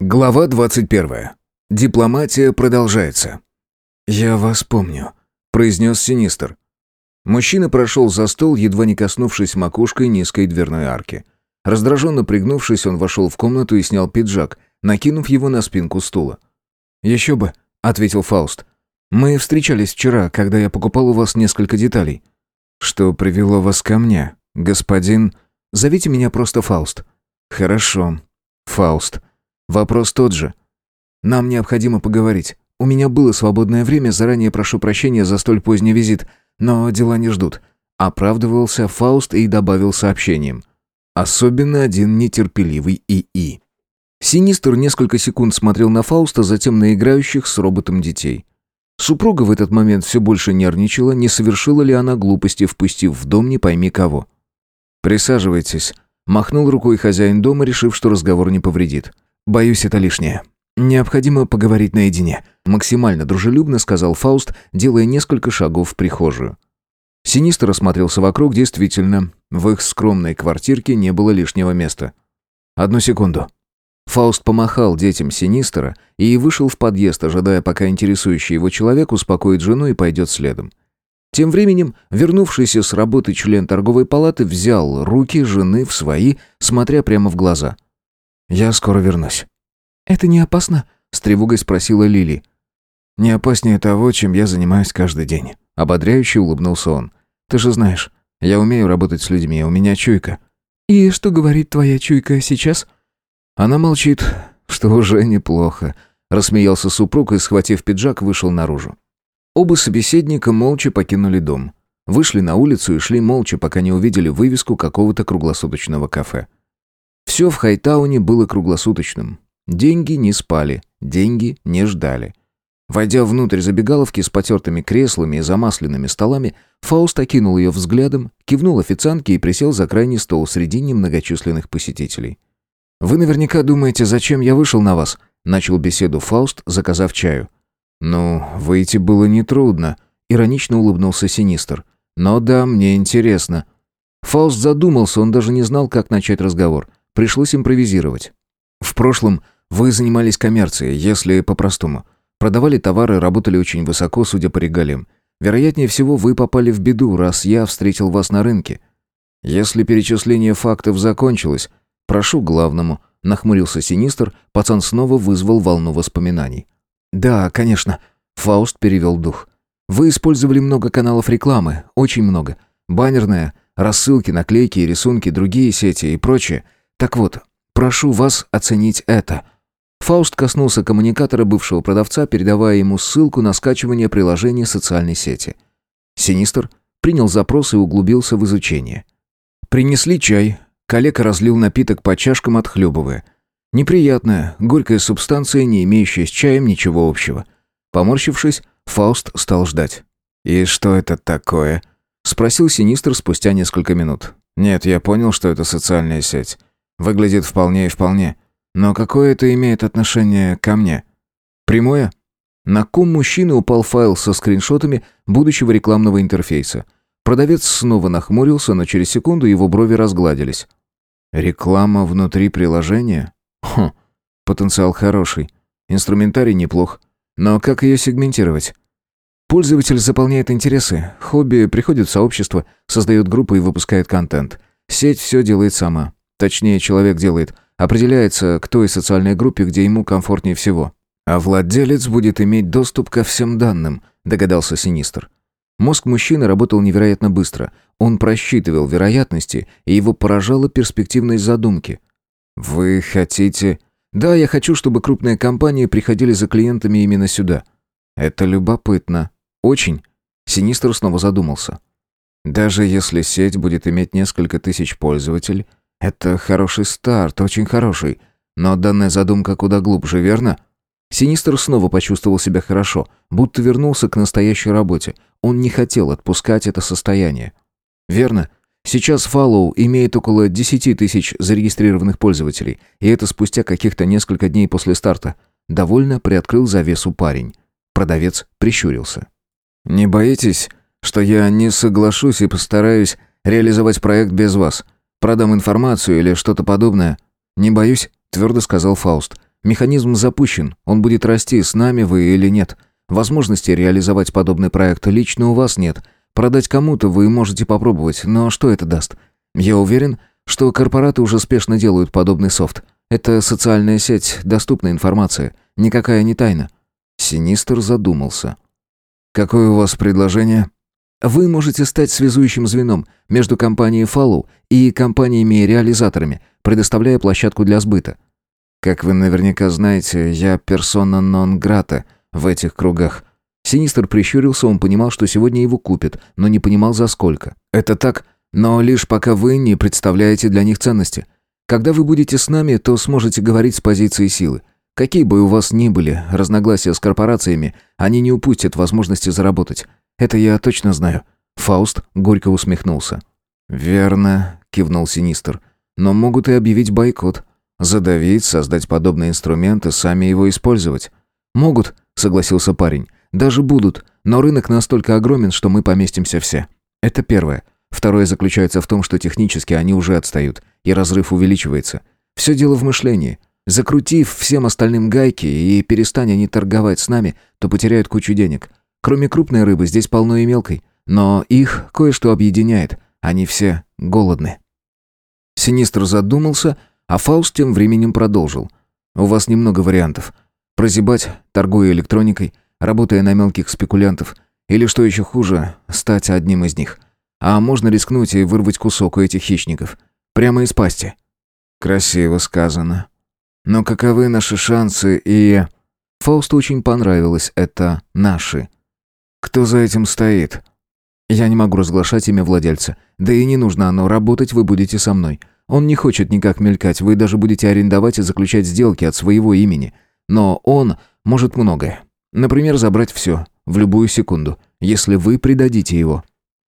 Глава 21. Дипломатия продолжается. «Я вас помню», — произнес Синистер. Мужчина прошел за стол, едва не коснувшись макушкой низкой дверной арки. Раздраженно пригнувшись, он вошел в комнату и снял пиджак, накинув его на спинку стула. «Еще бы», — ответил Фауст. «Мы встречались вчера, когда я покупал у вас несколько деталей». «Что привело вас ко мне, господин...» «Зовите меня просто Фауст». «Хорошо, Фауст». Вопрос тот же. Нам необходимо поговорить. У меня было свободное время, заранее прошу прощения за столь поздний визит, но дела не ждут. Оправдывался Фауст и добавил сообщением. Особенно один нетерпеливый ИИ. Синистр несколько секунд смотрел на Фауста, затем на играющих с роботом детей. Супруга в этот момент все больше нервничала, не совершила ли она глупости, впустив в дом не пойми кого. «Присаживайтесь», — махнул рукой хозяин дома, решив, что разговор не повредит. «Боюсь, это лишнее. Необходимо поговорить наедине», — максимально дружелюбно сказал Фауст, делая несколько шагов в прихожую. Синистр осмотрелся вокруг, действительно, в их скромной квартирке не было лишнего места. «Одну секунду». Фауст помахал детям Синистера и вышел в подъезд, ожидая, пока интересующий его человек успокоит жену и пойдет следом. Тем временем, вернувшийся с работы член торговой палаты взял руки жены в свои, смотря прямо в глаза — «Я скоро вернусь». «Это не опасно?» — с тревогой спросила Лили. «Не опаснее того, чем я занимаюсь каждый день». Ободряюще улыбнулся он. «Ты же знаешь, я умею работать с людьми, у меня чуйка». «И что говорит твоя чуйка сейчас?» Она молчит, что уже неплохо. Рассмеялся супруг и, схватив пиджак, вышел наружу. Оба собеседника молча покинули дом. Вышли на улицу и шли молча, пока не увидели вывеску какого-то круглосуточного кафе. Все в Хайтауне было круглосуточным. Деньги не спали, деньги не ждали. Войдя внутрь забегаловки с потертыми креслами и замасленными столами, Фауст окинул ее взглядом, кивнул официантке и присел за крайний стол среди немногочисленных посетителей. «Вы наверняка думаете, зачем я вышел на вас?» — начал беседу Фауст, заказав чаю. «Ну, выйти было нетрудно», — иронично улыбнулся Синистр. «Но да, мне интересно». Фауст задумался, он даже не знал, как начать разговор. Пришлось импровизировать. В прошлом вы занимались коммерцией, если по-простому. Продавали товары, работали очень высоко, судя по регалиям. Вероятнее всего, вы попали в беду, раз я встретил вас на рынке. Если перечисление фактов закончилось, прошу главному, нахмурился Синистр, пацан снова вызвал волну воспоминаний. Да, конечно, Фауст перевел дух. Вы использовали много каналов рекламы, очень много. Баннерная, рассылки, наклейки, рисунки, другие сети и прочее – так вот, прошу вас оценить это». Фауст коснулся коммуникатора бывшего продавца, передавая ему ссылку на скачивание приложения социальной сети. Синистр принял запрос и углубился в изучение. Принесли чай. Коллега разлил напиток по чашкам, отхлебывая. Неприятная, горькая субстанция, не имеющая с чаем ничего общего. Поморщившись, Фауст стал ждать. «И что это такое?» — спросил Синистр спустя несколько минут. «Нет, я понял, что это социальная сеть. Выглядит вполне и вполне. Но какое это имеет отношение ко мне? Прямое? На ком мужчины упал файл со скриншотами будущего рекламного интерфейса. Продавец снова нахмурился, но через секунду его брови разгладились. Реклама внутри приложения? Хм, потенциал хороший. Инструментарий неплох. Но как ее сегментировать? Пользователь заполняет интересы, хобби, приходит в сообщество, создает группы и выпускает контент. Сеть все делает сама. Точнее, человек делает. Определяется к той социальной группе, где ему комфортнее всего. А владелец будет иметь доступ ко всем данным, догадался Синистр. Мозг мужчины работал невероятно быстро. Он просчитывал вероятности, и его поражала перспективность задумки. «Вы хотите...» «Да, я хочу, чтобы крупные компании приходили за клиентами именно сюда». «Это любопытно. Очень». Синистр снова задумался. «Даже если сеть будет иметь несколько тысяч пользователей, это хороший старт, очень хороший. Но данная задумка куда глубже, верно? Синистр снова почувствовал себя хорошо, будто вернулся к настоящей работе. Он не хотел отпускать это состояние. Верно. Сейчас Follow имеет около 10 тысяч зарегистрированных пользователей, и это спустя каких-то несколько дней после старта. Довольно приоткрыл завесу парень. Продавец прищурился. «Не боитесь, что я не соглашусь и постараюсь реализовать проект без вас?» Продам информацию или что-то подобное. Не боюсь, твердо сказал Фауст. Механизм запущен, он будет расти, с нами вы или нет. Возможности реализовать подобный проект лично у вас нет. Продать кому-то вы можете попробовать, но что это даст? Я уверен, что корпораты уже спешно делают подобный софт. Это социальная сеть, доступная информация. Никакая не тайна». Синистер задумался. «Какое у вас предложение?» Вы можете стать связующим звеном между компанией Follow и компаниями-реализаторами, предоставляя площадку для сбыта. Как вы наверняка знаете, я персона нон грата в этих кругах. Синистер прищурился, он понимал, что сегодня его купят, но не понимал за сколько. Это так, но лишь пока вы не представляете для них ценности. Когда вы будете с нами, то сможете говорить с позиции силы. Какие бы у вас ни были разногласия с корпорациями, они не упустят возможности заработать. Это я точно знаю». Фауст горько усмехнулся. «Верно», — кивнул Синистер. «Но могут и объявить бойкот. Задавить, создать подобные инструменты, сами его использовать». «Могут», — согласился парень. «Даже будут, но рынок настолько огромен, что мы поместимся все. Это первое. Второе заключается в том, что технически они уже отстают, и разрыв увеличивается. Все дело в мышлении. Закрутив всем остальным гайки и перестань они торговать с нами, то потеряют кучу денег. Кроме крупной рыбы, здесь полно и мелкой. Но их кое-что объединяет. Они все голодны. Синистр задумался, а Фауст тем временем продолжил. «У вас немного вариантов. Прозябать, торгуя электроникой, работая на мелких спекулянтов. Или, что еще хуже, стать одним из них. А можно рискнуть и вырвать кусок у этих хищников. Прямо из пасти». «Красиво сказано. Но каковы наши шансы и...» Фаусту очень понравилось это «наши». Кто за этим стоит? Я не могу разглашать имя владельца. Да и не нужно оно, работать вы будете со мной. Он не хочет никак мелькать, вы даже будете арендовать и заключать сделки от своего имени. Но он может многое. Например, забрать все, в любую секунду, если вы предадите его.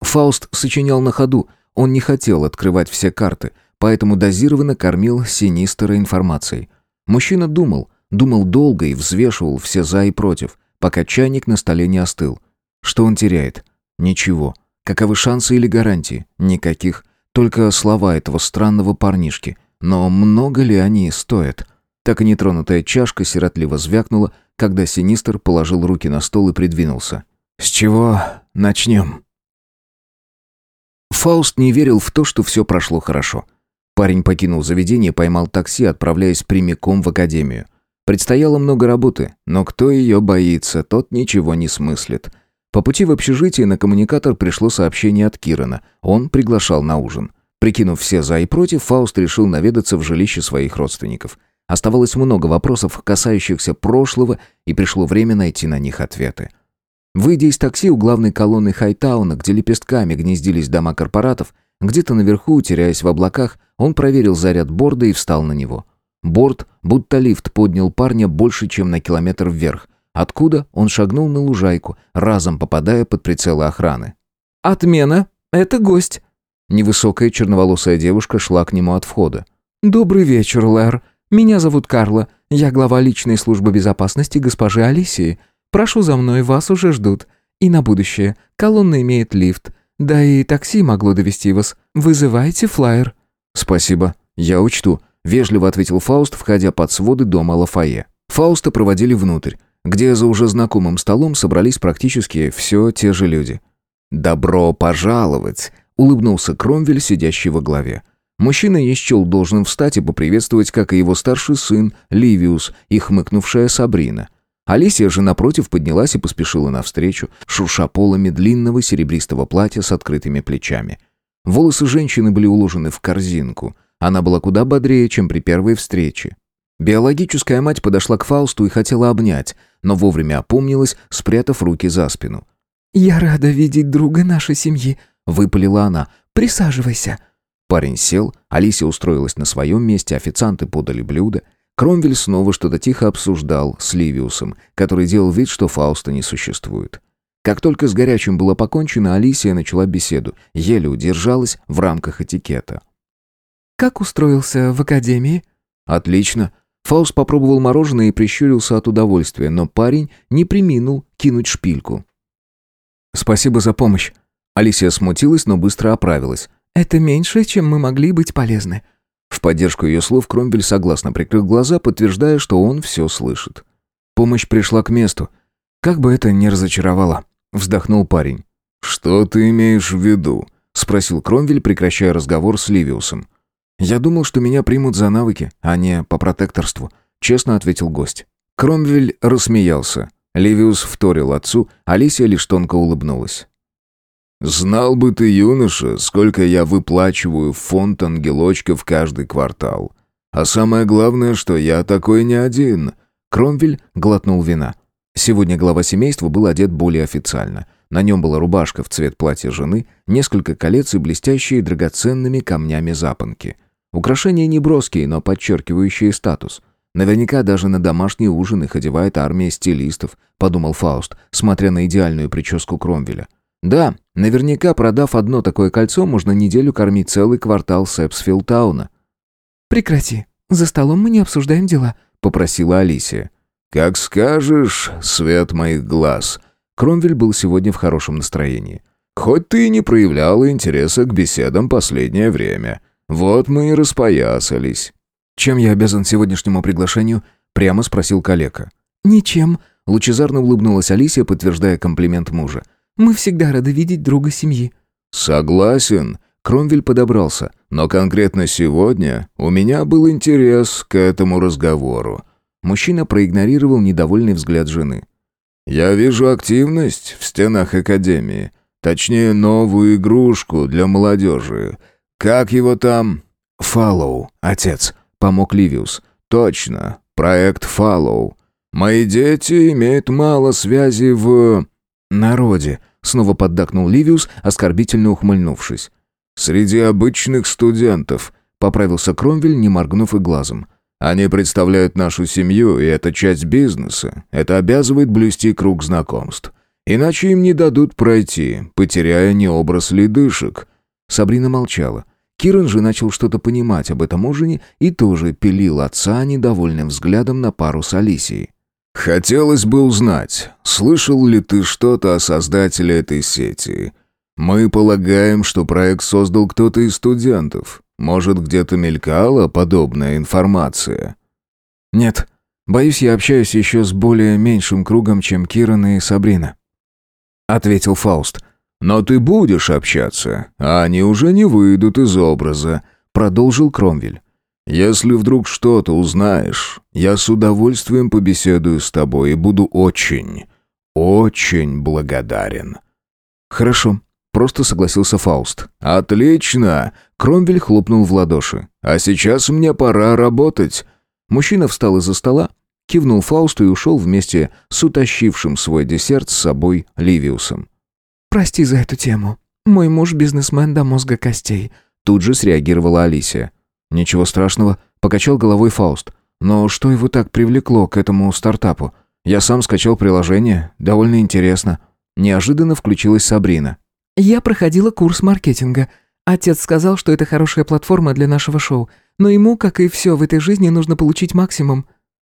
Фауст сочинял на ходу, он не хотел открывать все карты, поэтому дозированно кормил Синистера информацией. Мужчина думал, думал долго и взвешивал все «за» и «против», пока чайник на столе не остыл. Что он теряет? Ничего. Каковы шансы или гарантии? Никаких. Только слова этого странного парнишки. Но много ли они стоят? Так и нетронутая чашка сиротливо звякнула, когда Синистер положил руки на стол и придвинулся. «С чего начнем?» Фауст не верил в то, что все прошло хорошо. Парень покинул заведение, поймал такси, отправляясь прямиком в академию. Предстояло много работы, но кто ее боится, тот ничего не смыслит. По пути в общежитие на коммуникатор пришло сообщение от Кирана. Он приглашал на ужин. Прикинув все за и против, Фауст решил наведаться в жилище своих родственников. Оставалось много вопросов, касающихся прошлого, и пришло время найти на них ответы. Выйдя из такси у главной колонны Хайтауна, где лепестками гнездились дома корпоратов, где-то наверху, теряясь в облаках, он проверил заряд борда и встал на него. Борт, будто лифт, поднял парня больше, чем на километр вверх – откуда он шагнул на лужайку, разом попадая под прицелы охраны. «Отмена! Это гость!» Невысокая черноволосая девушка шла к нему от входа. «Добрый вечер, Лэр. Меня зовут Карла. Я глава личной службы безопасности госпожи Алисии. Прошу за мной, вас уже ждут. И на будущее. Колонна имеет лифт. Да и такси могло довести вас. Вызывайте флайер». «Спасибо. Я учту», — вежливо ответил Фауст, входя под своды дома Лафае. Фауста проводили внутрь где за уже знакомым столом собрались практически все те же люди. «Добро пожаловать!» — улыбнулся Кромвель, сидящий во главе. Мужчина не счел должным встать и поприветствовать, как и его старший сын, Ливиус, и хмыкнувшая Сабрина. Алисия же, напротив, поднялась и поспешила навстречу, шурша полами длинного серебристого платья с открытыми плечами. Волосы женщины были уложены в корзинку. Она была куда бодрее, чем при первой встрече. Биологическая мать подошла к Фаусту и хотела обнять, но вовремя опомнилась, спрятав руки за спину. «Я рада видеть друга нашей семьи», — выпалила она. «Присаживайся». Парень сел, Алисия устроилась на своем месте, официанты подали блюда. Кромвель снова что-то тихо обсуждал с Ливиусом, который делал вид, что Фауста не существует. Как только с горячим было покончено, Алисия начала беседу, еле удержалась в рамках этикета. «Как устроился в академии?» «Отлично. Фауст попробовал мороженое и прищурился от удовольствия, но парень не приминул кинуть шпильку. «Спасибо за помощь». Алисия смутилась, но быстро оправилась. «Это меньше, чем мы могли быть полезны. В поддержку ее слов Кромвель согласно прикрыл глаза, подтверждая, что он все слышит. Помощь пришла к месту. Как бы это ни разочаровало, вздохнул парень. «Что ты имеешь в виду?» — спросил Кромвель, прекращая разговор с Ливиусом. «Я думал, что меня примут за навыки, а не по протекторству», — честно ответил гость. Кромвель рассмеялся. Ливиус вторил отцу, Алисия лишь тонко улыбнулась. «Знал бы ты, юноша, сколько я выплачиваю фонд ангелочков каждый квартал. А самое главное, что я такой не один». Кромвель глотнул вина. Сегодня глава семейства был одет более официально. На нем была рубашка в цвет платья жены, несколько колец и блестящие драгоценными камнями запонки. Украшения не броские, но подчеркивающие статус. Наверняка даже на домашний ужин их одевает армия стилистов, подумал Фауст, смотря на идеальную прическу Кромвеля. Да, наверняка, продав одно такое кольцо, можно неделю кормить целый квартал Сэпсфилтауна. «Прекрати. За столом мы не обсуждаем дела», — попросила Алисия. «Как скажешь, свет моих глаз». Кромвель был сегодня в хорошем настроении. «Хоть ты и не проявляла интереса к беседам последнее время. Вот мы и распоясались». «Чем я обязан сегодняшнему приглашению?» — прямо спросил коллега. «Ничем», — лучезарно улыбнулась Алисия, подтверждая комплимент мужа. Мы всегда рады видеть друга семьи». «Согласен». Кромвель подобрался. «Но конкретно сегодня у меня был интерес к этому разговору». Мужчина проигнорировал недовольный взгляд жены. «Я вижу активность в стенах Академии. Точнее, новую игрушку для молодежи. Как его там?» «Фаллоу, отец», — помог Ливиус. «Точно, проект Фаллоу. Мои дети имеют мало связи в...» «Народе», Снова поддакнул Ливиус, оскорбительно ухмыльнувшись. «Среди обычных студентов», — поправился Кромвель, не моргнув и глазом. «Они представляют нашу семью, и это часть бизнеса. Это обязывает блюсти круг знакомств. Иначе им не дадут пройти, потеряя необраз ледышек». Сабрина молчала. Киран же начал что-то понимать об этом ужине и тоже пилил отца недовольным взглядом на пару с Алисией. «Хотелось бы узнать, слышал ли ты что-то о создателе этой сети? Мы полагаем, что проект создал кто-то из студентов. Может, где-то мелькала подобная информация?» «Нет. Боюсь, я общаюсь еще с более меньшим кругом, чем Киран и Сабрина», — ответил Фауст. «Но ты будешь общаться, а они уже не выйдут из образа», — продолжил Кромвель. Если вдруг что-то узнаешь, я с удовольствием побеседую с тобой и буду очень, очень благодарен». «Хорошо», — просто согласился Фауст. «Отлично!» — Кромвель хлопнул в ладоши. «А сейчас мне пора работать». Мужчина встал из-за стола, кивнул Фаусту и ушел вместе с утащившим свой десерт с собой Ливиусом. «Прости за эту тему. Мой муж бизнесмен до мозга костей», — тут же среагировала Алисия. «Ничего страшного», — покачал головой Фауст. «Но что его так привлекло к этому стартапу? Я сам скачал приложение, довольно интересно». Неожиданно включилась Сабрина. «Я проходила курс маркетинга. Отец сказал, что это хорошая платформа для нашего шоу, но ему, как и все в этой жизни, нужно получить максимум».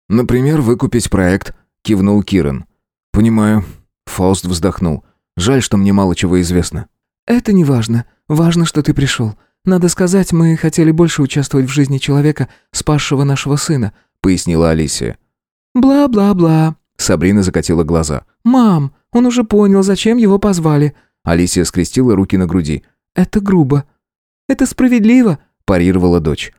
«Например, выкупить проект», — кивнул Киран. «Понимаю». Фауст вздохнул. «Жаль, что мне мало чего известно». «Это не важно. Важно, что ты пришел. «Надо сказать, мы хотели больше участвовать в жизни человека, спасшего нашего сына», — пояснила Алисия. «Бла-бла-бла», — Сабрина закатила глаза. «Мам, он уже понял, зачем его позвали». Алисия скрестила руки на груди. «Это грубо». «Это справедливо», — парировала дочь.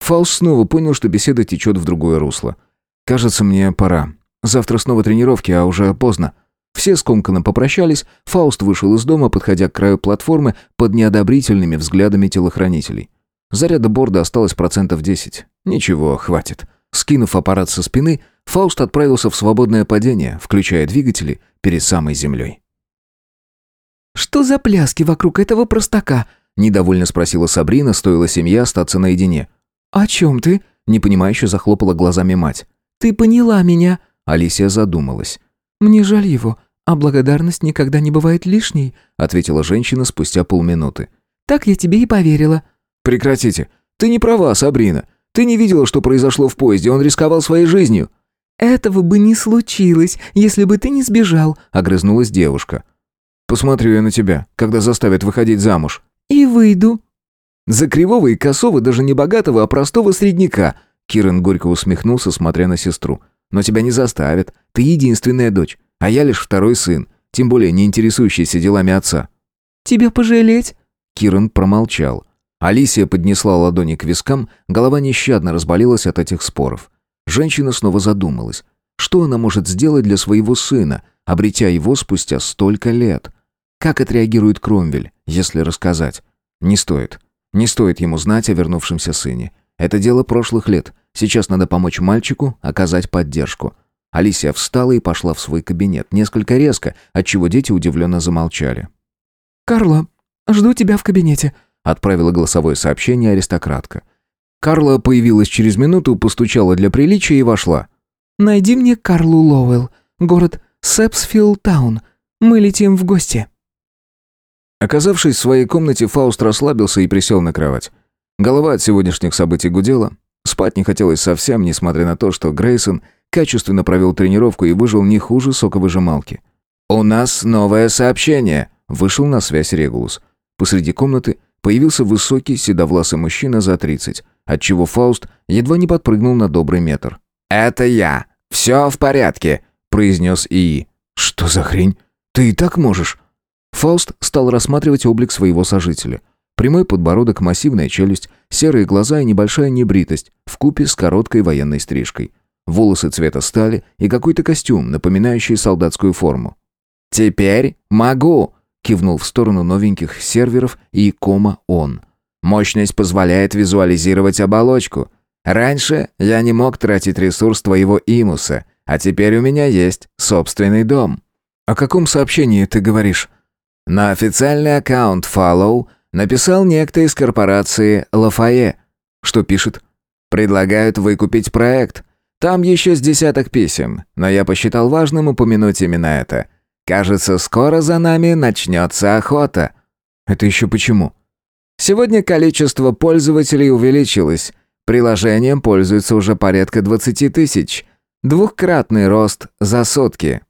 Фаус снова понял, что беседа течет в другое русло. «Кажется, мне пора. Завтра снова тренировки, а уже поздно». Все скомканно попрощались, Фауст вышел из дома, подходя к краю платформы под неодобрительными взглядами телохранителей. Заряда борда осталось процентов 10. Ничего, хватит. Скинув аппарат со спины, Фауст отправился в свободное падение, включая двигатели перед самой землей. «Что за пляски вокруг этого простака?» — недовольно спросила Сабрина, стоило семье остаться наедине. «О чем ты?» — непонимающе захлопала глазами мать. «Ты поняла меня?» — Алисия задумалась. «Мне жаль его. «А благодарность никогда не бывает лишней», — ответила женщина спустя полминуты. «Так я тебе и поверила». «Прекратите. Ты не права, Сабрина. Ты не видела, что произошло в поезде. Он рисковал своей жизнью». «Этого бы не случилось, если бы ты не сбежал», — огрызнулась девушка. «Посмотрю я на тебя, когда заставят выходить замуж». «И выйду». За кривого и косого, даже не богатого, а простого средняка!» Киран горько усмехнулся, смотря на сестру. «Но тебя не заставят. Ты единственная дочь, а я лишь второй сын, тем более не интересующийся делами отца». «Тебя пожалеть?» Киран промолчал. Алисия поднесла ладони к вискам, голова нещадно разболелась от этих споров. Женщина снова задумалась. Что она может сделать для своего сына, обретя его спустя столько лет? Как отреагирует Кромвель, если рассказать? Не стоит. Не стоит ему знать о вернувшемся сыне. Это дело прошлых лет. Сейчас надо помочь мальчику, оказать поддержку. Алисия встала и пошла в свой кабинет, несколько резко, отчего дети удивленно замолчали. «Карла, жду тебя в кабинете», — отправила голосовое сообщение аристократка. Карла появилась через минуту, постучала для приличия и вошла. «Найди мне Карлу Лоуэлл, город Сепсфилл-таун. Мы летим в гости». Оказавшись в своей комнате, Фауст расслабился и присел на кровать. Голова от сегодняшних событий гудела. Спать не хотелось совсем, несмотря на то, что Грейсон качественно провел тренировку и выжил не хуже соковыжималки. «У нас новое сообщение», — вышел на связь Регулус. Посреди комнаты появился высокий седовласый мужчина за тридцать, отчего Фауст едва не подпрыгнул на добрый метр. «Это я. Все в порядке», — произнес ИИ. «Что за хрень? Ты и так можешь?» Фауст стал рассматривать облик своего сожителя. Прямой подбородок, массивная челюсть, серые глаза и небольшая небритость, вкупе с короткой военной стрижкой. Волосы цвета стали и какой-то костюм, напоминающий солдатскую форму. «Теперь могу!» — кивнул в сторону новеньких серверов и кома он. «Мощность позволяет визуализировать оболочку. Раньше я не мог тратить ресурс твоего имуса, а теперь у меня есть собственный дом». «О каком сообщении ты говоришь?» На официальный аккаунт Follow написал некто из корпорации Лафае. Что пишет? Предлагают выкупить проект. Там еще с десяток писем, но я посчитал важным упомянуть именно это. Кажется, скоро за нами начнется охота. Это еще почему? Сегодня количество пользователей увеличилось. Приложением пользуется уже порядка 20 тысяч. Двухкратный рост за сутки.